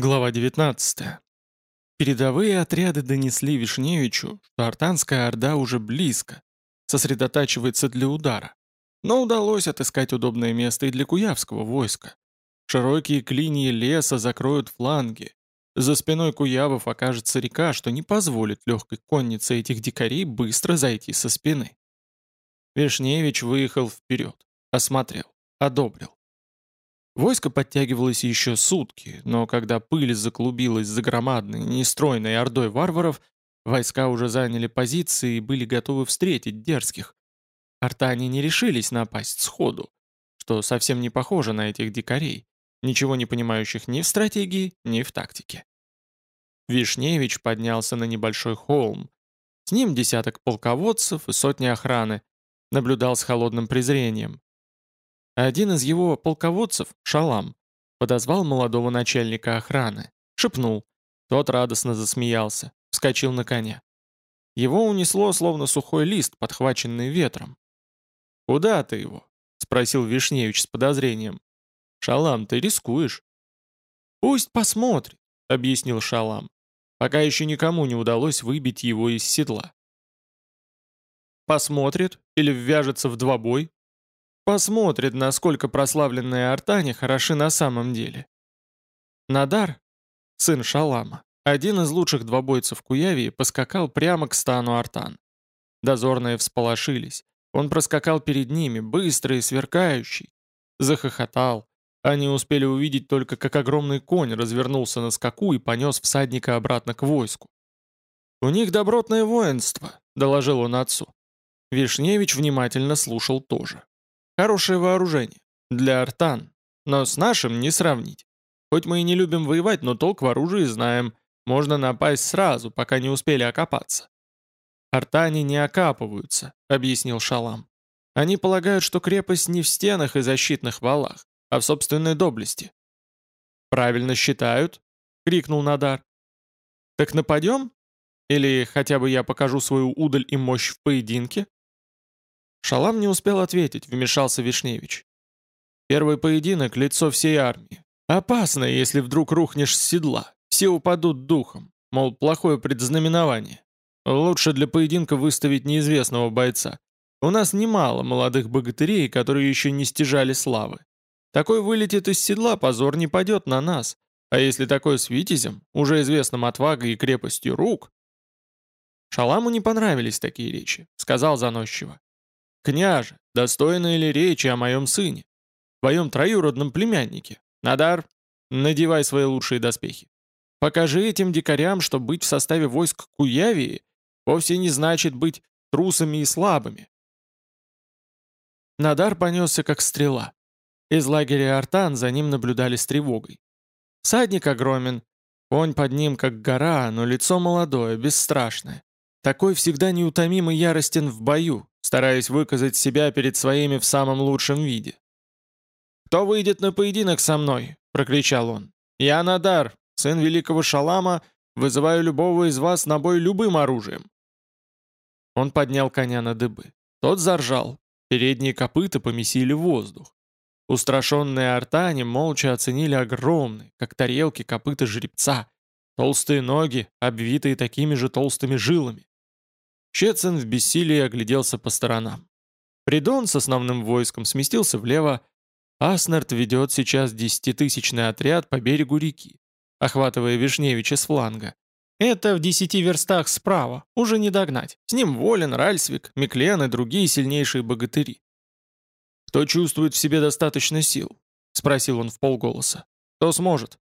Глава 19. Передовые отряды донесли Вишневичу, что артанская орда уже близко, сосредотачивается для удара. Но удалось отыскать удобное место и для куявского войска. Широкие клинья леса закроют фланги. За спиной куявов окажется река, что не позволит легкой коннице этих дикарей быстро зайти со спины. Вишневич выехал вперед, осмотрел, одобрил. Войско подтягивалось еще сутки, но когда пыль заклубилась за громадной, нестройной ордой варваров, войска уже заняли позиции и были готовы встретить дерзких. Артане не решились напасть сходу, что совсем не похоже на этих дикарей, ничего не понимающих ни в стратегии, ни в тактике. Вишневич поднялся на небольшой холм. С ним десяток полководцев и сотни охраны. Наблюдал с холодным презрением. Один из его полководцев, Шалам, подозвал молодого начальника охраны, шепнул. Тот радостно засмеялся, вскочил на коня. Его унесло, словно сухой лист, подхваченный ветром. «Куда ты его?» — спросил Вишневич с подозрением. «Шалам, ты рискуешь». «Пусть посмотрит», — объяснил Шалам, пока еще никому не удалось выбить его из седла. «Посмотрит или ввяжется в двобой, Посмотрит, насколько прославленные артане хороши на самом деле. Надар, сын Шалама, один из лучших двобойцев Куявии, поскакал прямо к стану артан. Дозорные всполошились. Он проскакал перед ними, быстрый и сверкающий. Захохотал. Они успели увидеть только, как огромный конь развернулся на скаку и понес всадника обратно к войску. «У них добротное воинство», — доложил он отцу. Вишневич внимательно слушал тоже. Хорошее вооружение. Для артан. Но с нашим не сравнить. Хоть мы и не любим воевать, но толк в оружии знаем. Можно напасть сразу, пока не успели окопаться. «Артане не окапываются», — объяснил Шалам. «Они полагают, что крепость не в стенах и защитных валах, а в собственной доблести». «Правильно считают?» — крикнул Надар. «Так нападем? Или хотя бы я покажу свою удаль и мощь в поединке?» Шалам не успел ответить, вмешался Вишневич. Первый поединок — лицо всей армии. Опасно, если вдруг рухнешь с седла. Все упадут духом, мол, плохое предзнаменование. Лучше для поединка выставить неизвестного бойца. У нас немало молодых богатырей, которые еще не стяжали славы. Такой вылетит из седла, позор не падет на нас. А если такой с витязем, уже известным отвагой и крепостью рук... Шаламу не понравились такие речи, сказал заносчиво. «Княже, достойны ли речи о моем сыне? Твоем троюродном племяннике? Надар, надевай свои лучшие доспехи. Покажи этим дикарям, что быть в составе войск Куявии вовсе не значит быть трусами и слабыми». Надар понесся как стрела. Из лагеря Артан за ним наблюдали с тревогой. Садник огромен, конь под ним как гора, но лицо молодое, бесстрашное. Такой всегда неутомимо яростен в бою, стараясь выказать себя перед своими в самом лучшем виде. «Кто выйдет на поединок со мной?» — прокричал он. «Я Надар, сын великого Шалама, вызываю любого из вас на бой любым оружием». Он поднял коня на дыбы. Тот заржал. Передние копыта помесили воздух. Устрашенные артане молча оценили огромные, как тарелки копыта жеребца, толстые ноги, обвитые такими же толстыми жилами. Щецин в бессилии огляделся по сторонам. Придон с основным войском сместился влево. Аснард ведет сейчас десятитысячный отряд по берегу реки, охватывая Вишневича с фланга. Это в десяти верстах справа, уже не догнать. С ним Волин, Ральсвик, Миклен и другие сильнейшие богатыри. «Кто чувствует в себе достаточно сил?» — спросил он в полголоса. «Кто сможет?»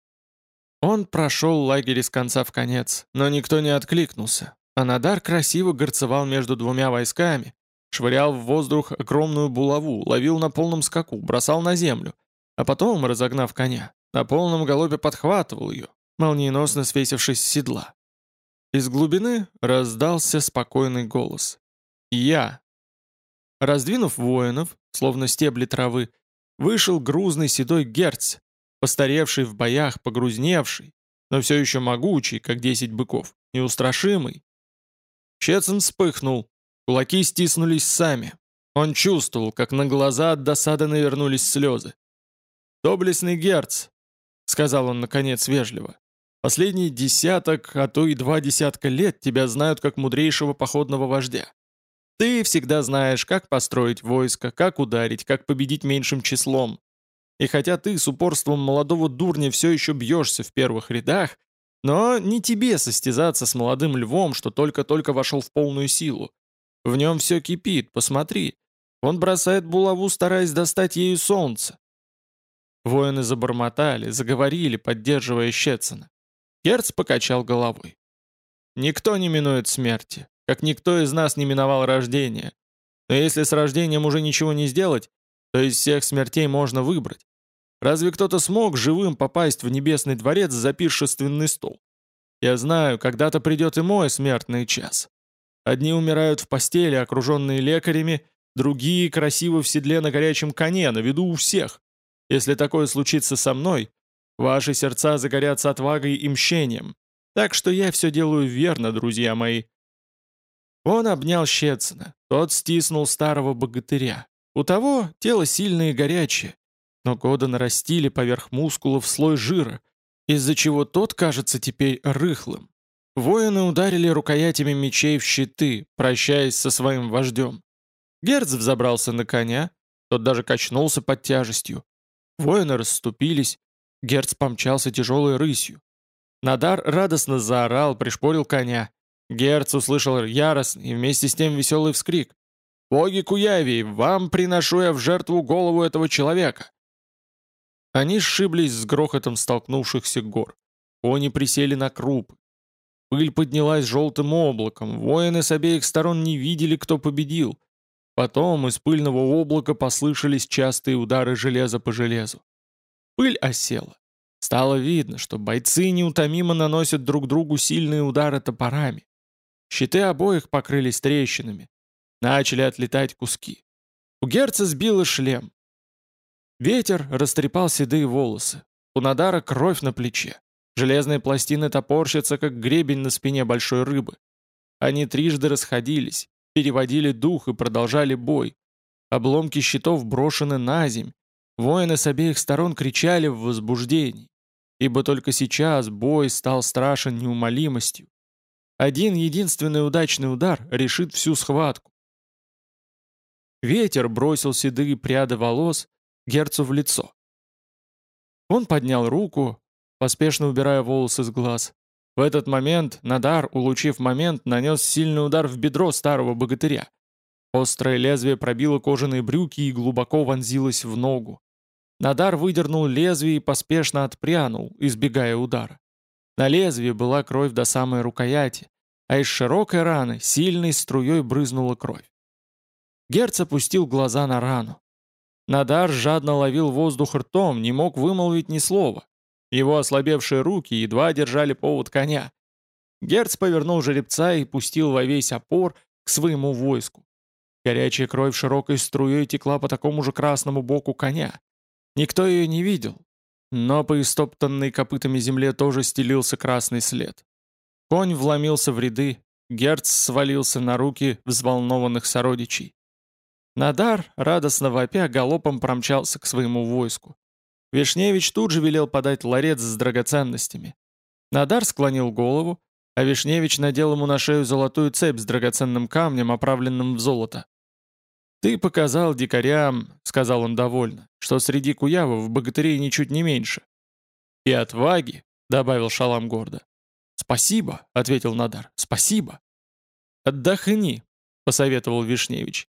Он прошел лагерь с конца в конец, но никто не откликнулся. Анадар красиво горцевал между двумя войсками, швырял в воздух огромную булаву, ловил на полном скаку, бросал на землю, а потом, разогнав коня, на полном галопе подхватывал ее, молниеносно свесившись с седла. Из глубины раздался спокойный голос. «Я». Раздвинув воинов, словно стебли травы, вышел грузный седой герц, постаревший в боях, погрузневший, но все еще могучий, как десять быков, неустрашимый, Щецин вспыхнул. Кулаки стиснулись сами. Он чувствовал, как на глаза от досады навернулись слезы. «Доблестный герц!» сказал он наконец вежливо. «Последний десяток, а то и два десятка лет тебя знают как мудрейшего походного вождя. Ты всегда знаешь, как построить войско, как ударить, как победить меньшим числом. И хотя ты с упорством молодого дурня все еще бьешься в первых рядах, но не тебе состязаться с молодым львом, что только-только вошел в полную силу. В нем все кипит, посмотри. Он бросает булаву, стараясь достать ею солнце. Воины забормотали, заговорили, поддерживая Щецина. Герц покачал головой. «Никто не минует смерти, как никто из нас не миновал рождения. Но если с рождением уже ничего не сделать, то из всех смертей можно выбрать. Разве кто-то смог живым попасть в небесный дворец за пиршественный стол? Я знаю, когда-то придет и мой смертный час. Одни умирают в постели, окруженные лекарями, другие красиво в седле на горячем коне, на виду у всех. Если такое случится со мной, ваши сердца загорятся отвагой и мщением. Так что я все делаю верно, друзья мои». Он обнял Щецина, тот стиснул старого богатыря. У того тело сильное и горячее, но годы нарастили поверх мускулов слой жира, из-за чего тот кажется теперь рыхлым. Воины ударили рукоятями мечей в щиты, прощаясь со своим вождем. Герц взобрался на коня, тот даже качнулся под тяжестью. Воины расступились, Герц помчался тяжелой рысью. Надар радостно заорал, пришпорил коня. Герц услышал яростный и вместе с тем веселый вскрик. «Боги Куявии, вам приношу я в жертву голову этого человека!» Они сшиблись с грохотом столкнувшихся гор. Кони присели на крупы. Пыль поднялась желтым облаком, воины с обеих сторон не видели, кто победил. Потом из пыльного облака послышались частые удары железа по железу. Пыль осела. Стало видно, что бойцы неутомимо наносят друг другу сильные удары топорами. Щиты обоих покрылись трещинами. Начали отлетать куски. У герца сбило шлем. Ветер растрепал седые волосы. У Надара кровь на плече. Железные пластины топорщатся, как гребень на спине большой рыбы. Они трижды расходились, переводили дух и продолжали бой. Обломки щитов брошены на земь. Воины с обеих сторон кричали в возбуждении, ибо только сейчас бой стал страшен неумолимостью. Один единственный удачный удар решит всю схватку. Ветер бросил седые пряды волос, Герцу в лицо. Он поднял руку, поспешно убирая волосы с глаз. В этот момент Надар, улучив момент, нанес сильный удар в бедро старого богатыря. Острое лезвие пробило кожаные брюки и глубоко вонзилось в ногу. Надар выдернул лезвие и поспешно отпрянул, избегая удара. На лезвии была кровь до самой рукояти, а из широкой раны сильной струей брызнула кровь. Герц опустил глаза на рану. Надар жадно ловил воздух ртом, не мог вымолвить ни слова. Его ослабевшие руки едва держали повод коня. Герц повернул жеребца и пустил во весь опор к своему войску. Горячая кровь широкой струей текла по такому же красному боку коня. Никто ее не видел, но по истоптанной копытами земле тоже стелился красный след. Конь вломился в ряды, Герц свалился на руки взволнованных сородичей. Надар, радостно вопя, галопом промчался к своему войску. Вишневич тут же велел подать ларец с драгоценностями. Надар склонил голову, а Вишневич надел ему на шею золотую цепь с драгоценным камнем, оправленным в золото. «Ты показал дикарям, — сказал он довольно, — что среди куявов богатырей ничуть не меньше. И отваги, — добавил Шалам гордо. «Спасибо», — ответил Надар, — «спасибо». «Отдохни», — посоветовал Вишневич.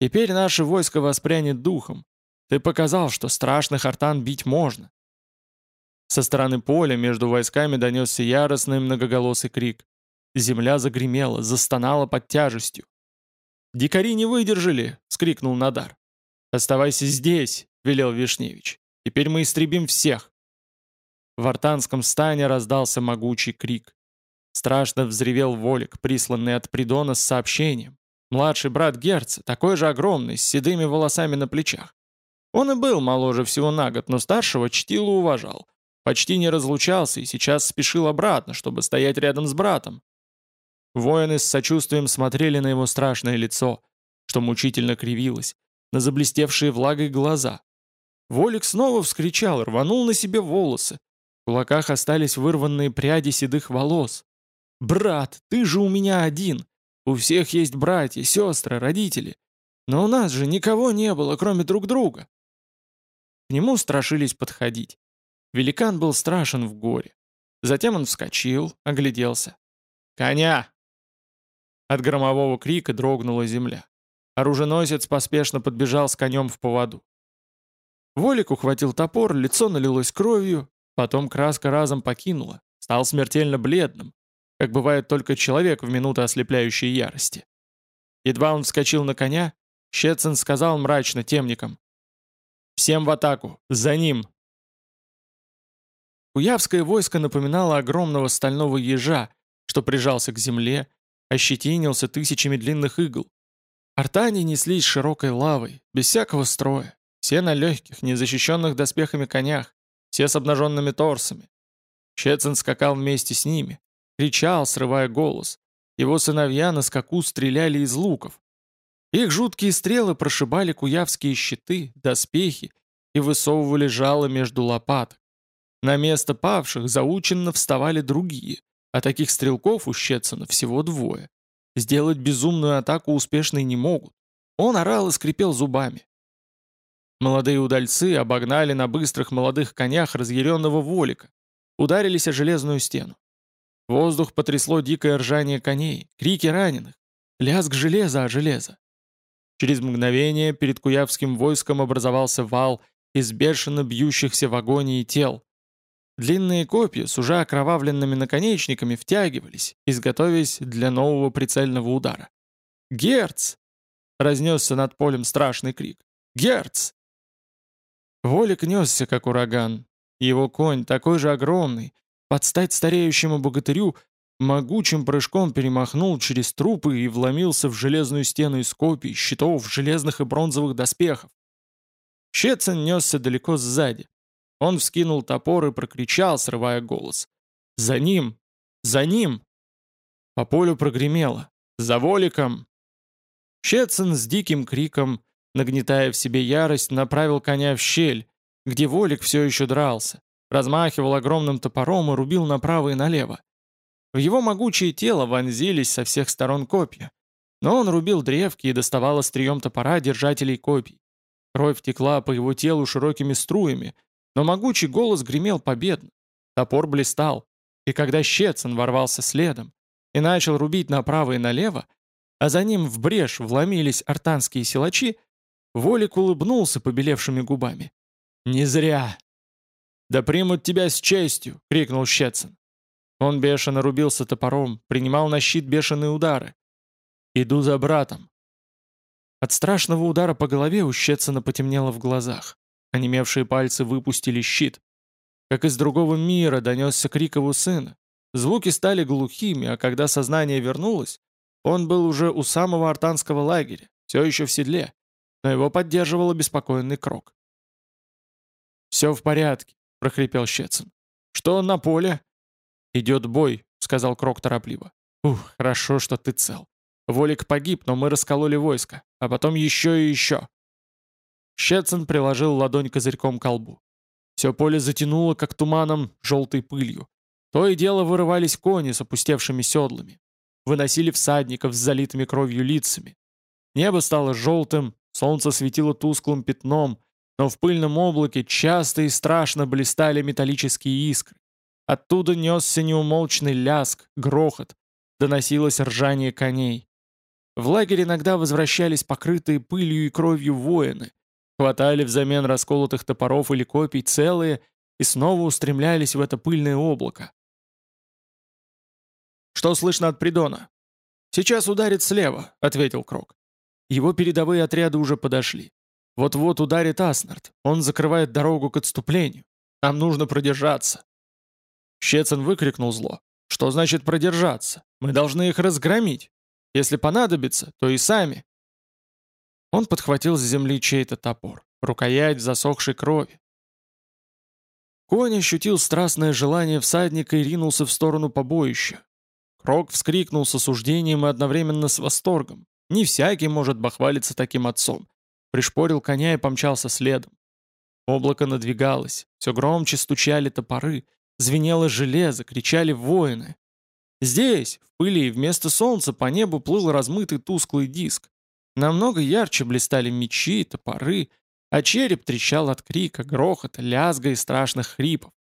Теперь наше войско воспрянет духом. Ты показал, что страшных артан бить можно. Со стороны поля между войсками донесся яростный многоголосый крик. Земля загремела, застонала под тяжестью. «Дикари не выдержали!» — скрикнул Надар. «Оставайся здесь!» — велел Вишневич. «Теперь мы истребим всех!» В артанском стане раздался могучий крик. Страшно взревел Волик, присланный от Придона с сообщением. Младший брат Герца, такой же огромный, с седыми волосами на плечах. Он и был моложе всего на год, но старшего чтил и уважал. Почти не разлучался и сейчас спешил обратно, чтобы стоять рядом с братом. Воины с сочувствием смотрели на его страшное лицо, что мучительно кривилось, на заблестевшие влагой глаза. Волик снова вскричал, рванул на себе волосы. В кулаках остались вырванные пряди седых волос. «Брат, ты же у меня один! У всех есть братья, сестры, родители. Но у нас же никого не было, кроме друг друга!» К нему страшились подходить. Великан был страшен в горе. Затем он вскочил, огляделся. «Коня!» От громового крика дрогнула земля. Оруженосец поспешно подбежал с конем в поводу. Волик ухватил топор, лицо налилось кровью, потом краска разом покинула, стал смертельно бледным, как бывает только человек в минуты ослепляющей ярости. Едва он вскочил на коня, Щецин сказал мрачно темникам. «Всем в атаку! За ним!» Куявское войско напоминало огромного стального ежа, что прижался к земле, ощетинился тысячами длинных игл. Артани неслись широкой лавой, без всякого строя, все на легких, незащищенных доспехами конях, все с обнаженными торсами. Щецин скакал вместе с ними, кричал, срывая голос. Его сыновья на скаку стреляли из луков. Их жуткие стрелы прошибали куявские щиты, доспехи и высовывали жало между лопаток. На место павших заученно вставали другие, а таких стрелков у Щецина всего двое. Сделать безумную атаку успешной не могут. Он орал и скрипел зубами. Молодые удальцы обогнали на быстрых молодых конях разъяренного волика, ударились о железную стену. Воздух потрясло дикое ржание коней, крики раненых, лязг железа о железо. Через мгновение перед куявским войском образовался вал из бешено бьющихся в агонии тел. Длинные копья с уже окровавленными наконечниками втягивались, изготовясь для нового прицельного удара. «Герц!» — разнесся над полем страшный крик. «Герц!» Волик несся, как ураган. Его конь, такой же огромный, под стать стареющему богатырю, могучим прыжком перемахнул через трупы и вломился в железную стену из копий, щитов, железных и бронзовых доспехов. Щецин несся далеко сзади, он вскинул топор и прокричал, срывая голос. «За ним! За ним!» По полю прогремело. «За Воликом!» Щецин с диким криком, нагнетая в себе ярость, направил коня в щель, где Волик все еще дрался, размахивал огромным топором и рубил направо и налево. В его могучее тело вонзились со всех сторон копья, но он рубил древки и доставал острием топора держателей копий. Кровь текла по его телу широкими струями, но могучий голос гремел победно. Топор блистал, и когда Щецин ворвался следом и начал рубить направо и налево, а за ним в брешь вломились артанские силачи, Волик улыбнулся побелевшими губами. «Не зря!» «Да примут тебя с честью!» — крикнул Щецин. Он бешено рубился топором, принимал на щит бешеные удары. «Иду за братом!» От страшного удара по голове у Щецина потемнело в глазах. Онемевшие пальцы выпустили щит. Как из другого мира донесся крик его сына. Звуки стали глухими, а когда сознание вернулось, он был уже у самого артанского лагеря, все еще в седле, но его поддерживал обеспокоенный Крок. «Все в порядке», — прохрипел Щецин. «Что на поле?» «Идет бой», — сказал Крок торопливо. «Ух, хорошо, что ты цел. Волик погиб, но мы раскололи войско, а потом еще и еще. Щецин приложил ладонь козырьком к колбу. Все поле затянуло, как туманом, желтой пылью. То и дело вырывались кони с опустевшими седлами. Выносили всадников с залитыми кровью лицами. Небо стало желтым, солнце светило тусклым пятном, но в пыльном облаке часто и страшно блистали металлические искры. Оттуда несся неумолчный ляск, грохот, доносилось ржание коней. В лагерь иногда возвращались покрытые пылью и кровью воины, хватали взамен расколотых топоров или копий целые и снова устремлялись в это пыльное облако. «Что слышно от Придона?» «Сейчас ударит слева», — ответил Крок. Его передовые отряды уже подошли. Вот-вот ударит Аснард. Он закрывает дорогу к отступлению. Нам нужно продержаться. Щецин выкрикнул зло. Что значит продержаться? Мы должны их разгромить. Если понадобится, то и сами. Он подхватил с земли чей-то топор, рукоять в засохшей крови. Конь ощутил страстное желание всадника и ринулся в сторону побоища. Крок вскрикнул с осуждением и одновременно с восторгом. Не всякий может бахвалиться таким отцом. Пришпорил коня и помчался следом. Облако надвигалось, все громче стучали топоры, звенело железо, кричали воины. Здесь, в пыли, вместо солнца по небу плыл размытый тусклый диск. Намного ярче блистали мечи, топоры, а череп трещал от крика, грохота, лязга и страшных хрипов.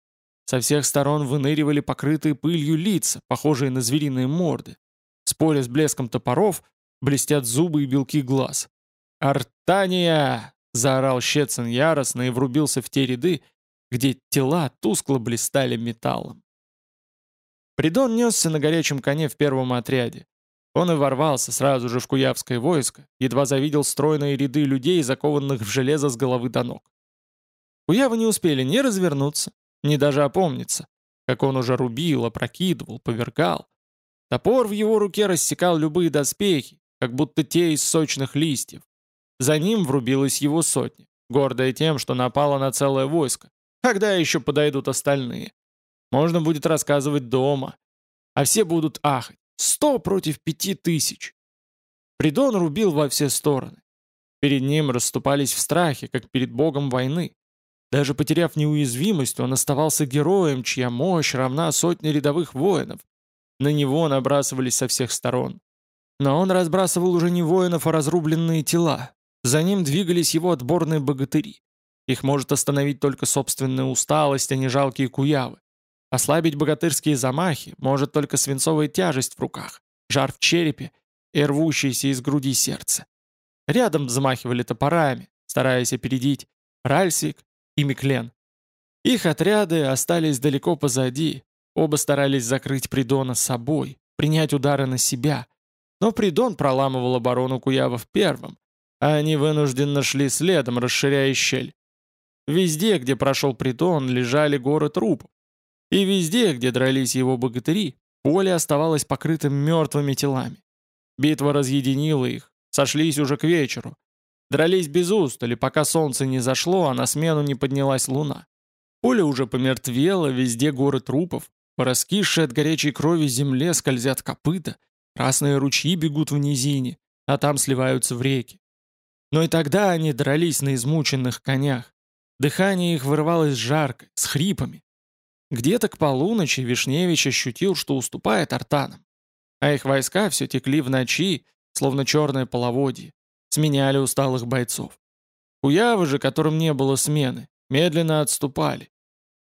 Со всех сторон выныривали покрытые пылью лица, похожие на звериные морды. С поля с блеском топоров блестят зубы и белки глаз. «Артания!» — заорал Щецин яростно и врубился в те ряды, где тела тускло блистали металлом. Придон несся на горячем коне в первом отряде. Он и ворвался сразу же в куявское войско, едва завидел стройные ряды людей, закованных в железо с головы до ног. Куявы не успели ни развернуться, ни даже опомниться, как он уже рубил, опрокидывал, повергал. Топор в его руке рассекал любые доспехи, как будто те из сочных листьев. За ним врубилась его сотня, гордая тем, что напала на целое войско. Когда еще подойдут остальные? Можно будет рассказывать дома. А все будут ахать. Сто против пяти тысяч. Придон рубил во все стороны. Перед ним расступались в страхе, как перед богом войны. Даже потеряв неуязвимость, он оставался героем, чья мощь равна сотне рядовых воинов. На него набрасывались со всех сторон. Но он разбрасывал уже не воинов, а разрубленные тела. За ним двигались его отборные богатыри. Их может остановить только собственная усталость, а не жалкие куявы. Ослабить богатырские замахи может только свинцовая тяжесть в руках, жар в черепе и рвущееся из груди сердце. Рядом взмахивали топорами, стараясь опередить Ральсик и Миклен. Их отряды остались далеко позади, оба старались закрыть Придона собой, принять удары на себя. Но Придон проламывал оборону Куявов первым, а они вынужденно шли следом, расширяя щель. Везде, где прошел Придон, лежали горы трупов. И везде, где дрались его богатыри, поле оставалось покрытым мертвыми телами. Битва разъединила их, сошлись уже к вечеру, Дрались без устали, пока солнце не зашло, а на смену не поднялась луна. Поле уже помертвело, везде горы трупов. По раскисшей от горячей крови земле скользят копыта, красные ручьи бегут в низине, а там сливаются в реки. Но и тогда они дрались на измученных конях. Дыхание их вырывалось жарко, с хрипами. Где-то к полуночи Вишневич ощутил, что уступает артанам. А их войска все текли в ночи, словно черное половодье сменяли усталых бойцов. Куявы же, которым не было смены, медленно отступали.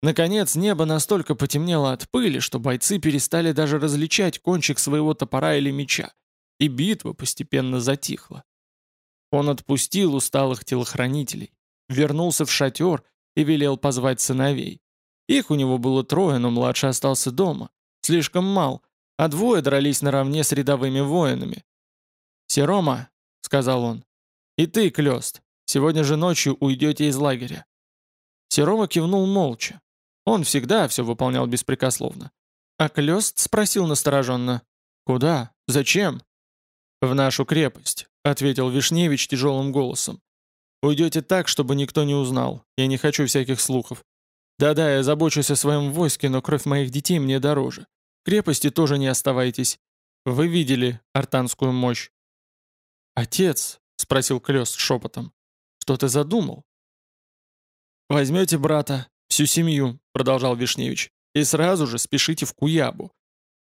Наконец, небо настолько потемнело от пыли, что бойцы перестали даже различать кончик своего топора или меча, и битва постепенно затихла. Он отпустил усталых телохранителей, вернулся в шатер и велел позвать сыновей. Их у него было трое, но младший остался дома. Слишком мал, а двое дрались наравне с рядовыми воинами. «Серома, — сказал он. «И ты, Клёст, сегодня же ночью уйдете из лагеря». Серома кивнул молча. Он всегда все выполнял беспрекословно. А Клёст спросил настороженно. «Куда? Зачем?» «В нашу крепость», — ответил Вишневич тяжелым голосом. «Уйдете так, чтобы никто не узнал. Я не хочу всяких слухов. Да-да, я забочусь о своем войске, но кровь моих детей мне дороже. В крепости тоже не оставайтесь. Вы видели артанскую мощь. «Отец», — спросил Клёс шепотом, — «что ты задумал?» «Возьмете брата, всю семью», — продолжал Вишневич, «и сразу же спешите в Куябу.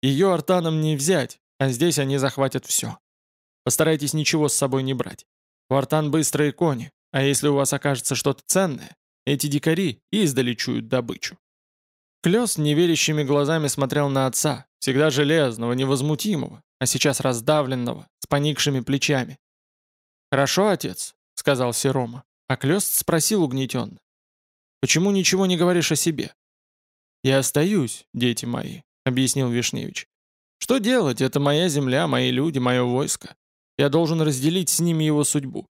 Ее артанам не взять, а здесь они захватят все. Постарайтесь ничего с собой не брать. У артан быстрые кони, а если у вас окажется что-то ценное, эти дикари издали чуют добычу». Клёс неверящими глазами смотрел на отца, всегда железного, невозмутимого, а сейчас раздавленного, с поникшими плечами. «Хорошо, отец», — сказал Серома, а Клёст спросил угнетенно. «Почему ничего не говоришь о себе?» «Я остаюсь, дети мои», — объяснил Вишневич. «Что делать? Это моя земля, мои люди, мое войско. Я должен разделить с ними его судьбу.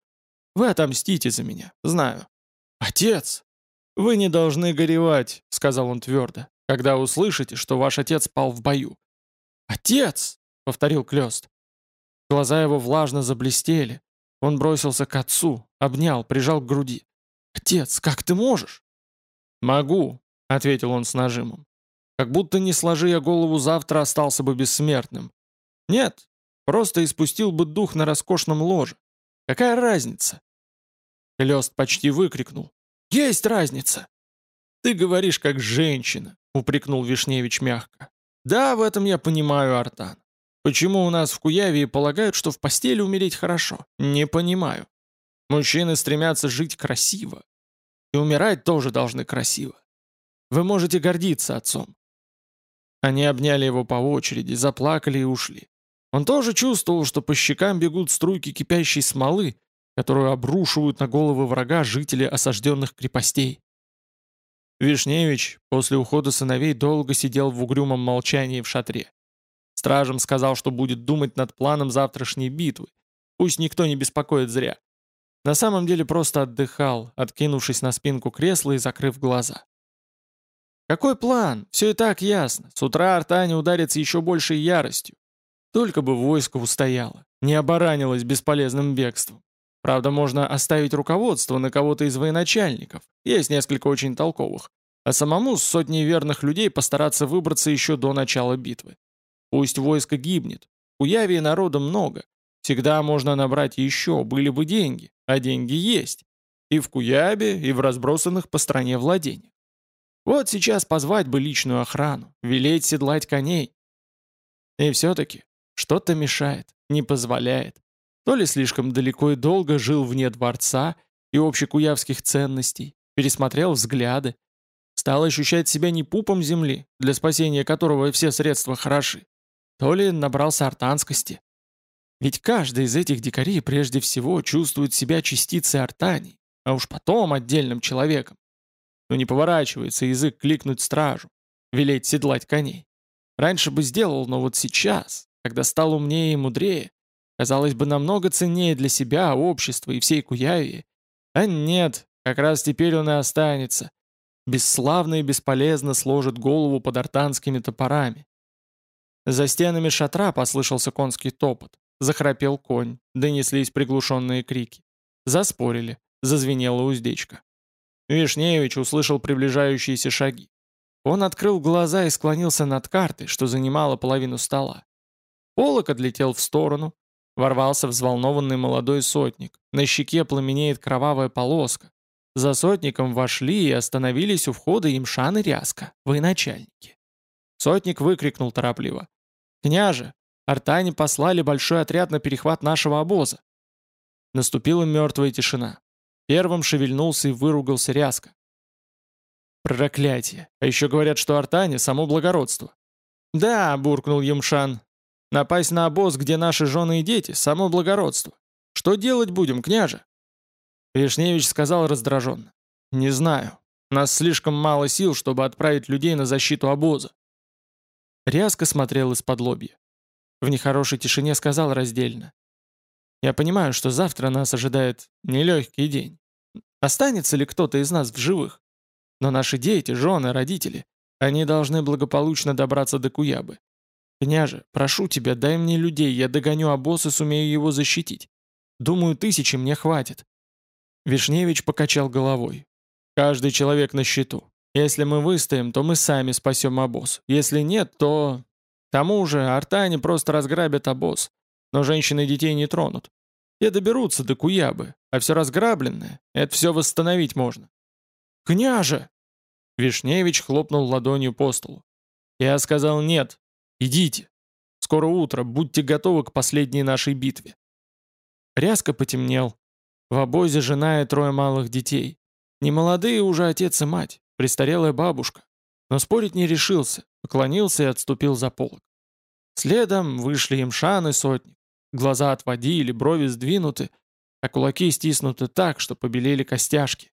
Вы отомстите за меня, знаю». «Отец!» «Вы не должны горевать», — сказал он твердо, «когда услышите, что ваш отец пал в бою». «Отец!» повторил Клёст. Глаза его влажно заблестели. Он бросился к отцу, обнял, прижал к груди. «Отец, как ты можешь?» «Могу», — ответил он с нажимом. «Как будто не сложи я голову завтра, остался бы бессмертным. Нет, просто испустил бы дух на роскошном ложе. Какая разница?» Клёст почти выкрикнул. «Есть разница!» «Ты говоришь как женщина», — упрекнул Вишневич мягко. «Да, в этом я понимаю, Артан. Почему у нас в Куявии полагают, что в постели умереть хорошо? Не понимаю. Мужчины стремятся жить красиво. И умирать тоже должны красиво. Вы можете гордиться отцом». Они обняли его по очереди, заплакали и ушли. Он тоже чувствовал, что по щекам бегут струйки кипящей смолы, которую обрушивают на головы врага жители осажденных крепостей. Вишневич после ухода сыновей долго сидел в угрюмом молчании в шатре. Стражем сказал, что будет думать над планом завтрашней битвы. Пусть никто не беспокоит зря. На самом деле просто отдыхал, откинувшись на спинку кресла и закрыв глаза. Какой план? Все и так ясно. С утра Артане ударится еще большей яростью. Только бы войско устояло, не оборанилось бесполезным бегством. Правда, можно оставить руководство на кого-то из военачальников, есть несколько очень толковых, а самому с сотней верных людей постараться выбраться еще до начала битвы. Пусть войско гибнет, у Явии народа много, всегда можно набрать еще, были бы деньги, а деньги есть. И в Куябе, и в разбросанных по стране владениях. Вот сейчас позвать бы личную охрану, велеть седлать коней. И все-таки что-то мешает, не позволяет. То ли слишком далеко и долго жил вне дворца и общекуявских ценностей, пересмотрел взгляды, стал ощущать себя не пупом земли, для спасения которого все средства хороши, то ли набрался артанскости. Ведь каждый из этих дикарей прежде всего чувствует себя частицей артаний, а уж потом отдельным человеком. Но не поворачивается язык кликнуть стражу, велеть седлать коней. Раньше бы сделал, но вот сейчас, когда стал умнее и мудрее, Казалось бы, намного ценнее для себя, общества и всей Куявии. А нет, как раз теперь он и останется. Бесславно и бесполезно сложит голову под артанскими топорами. За стенами шатра послышался конский топот. Захрапел конь, донеслись приглушенные крики. Заспорили, зазвенела уздечка. Вишневич услышал приближающиеся шаги. Он открыл глаза и склонился над картой, что занимала половину стола. Полок отлетел в сторону, Ворвался взволнованный молодой сотник. На щеке пламенеет кровавая полоска. За сотником вошли и остановились у входа имшан и ряска, военачальники. Сотник выкрикнул торопливо. «Княже, артане послали большой отряд на перехват нашего обоза». Наступила мертвая тишина. Первым шевельнулся и выругался ряска. Проклятие. А еще говорят, что артане — само благородство. «Да», — буркнул Емшан, Напасть на обоз, где наши жены и дети, само благородство. Что делать будем, княже?» Вишневич сказал раздраженно. «Не знаю. Нас слишком мало сил, чтобы отправить людей на защиту обоза». Рязко смотрел из-под лобья. В нехорошей тишине сказал раздельно. «Я понимаю, что завтра нас ожидает нелегкий день. Останется ли кто-то из нас в живых? Но наши дети, жены, родители, они должны благополучно добраться до Куябы. «Княже, прошу тебя, дай мне людей, я догоню обоз и сумею его защитить. Думаю, тысячи мне хватит». Вишневич покачал головой. «Каждый человек на счету. Если мы выстоим, то мы сами спасем обоз. Если нет, то... Тому же артане просто разграбят обоз. Но женщины и детей не тронут. Те доберутся до Куябы, а все разграбленное — это все восстановить можно». «Княже!» Вишневич хлопнул ладонью по столу. «Я сказал нет. Идите. Скоро утро, будьте готовы к последней нашей битве. Рязко потемнел. В обозе жена и трое малых детей. Не молодые уже отец и мать, престарелая бабушка. Но спорить не решился, поклонился и отступил за полок. Следом вышли имшан и сотник. Глаза отводили, брови сдвинуты, а кулаки стиснуты так, что побелели костяшки.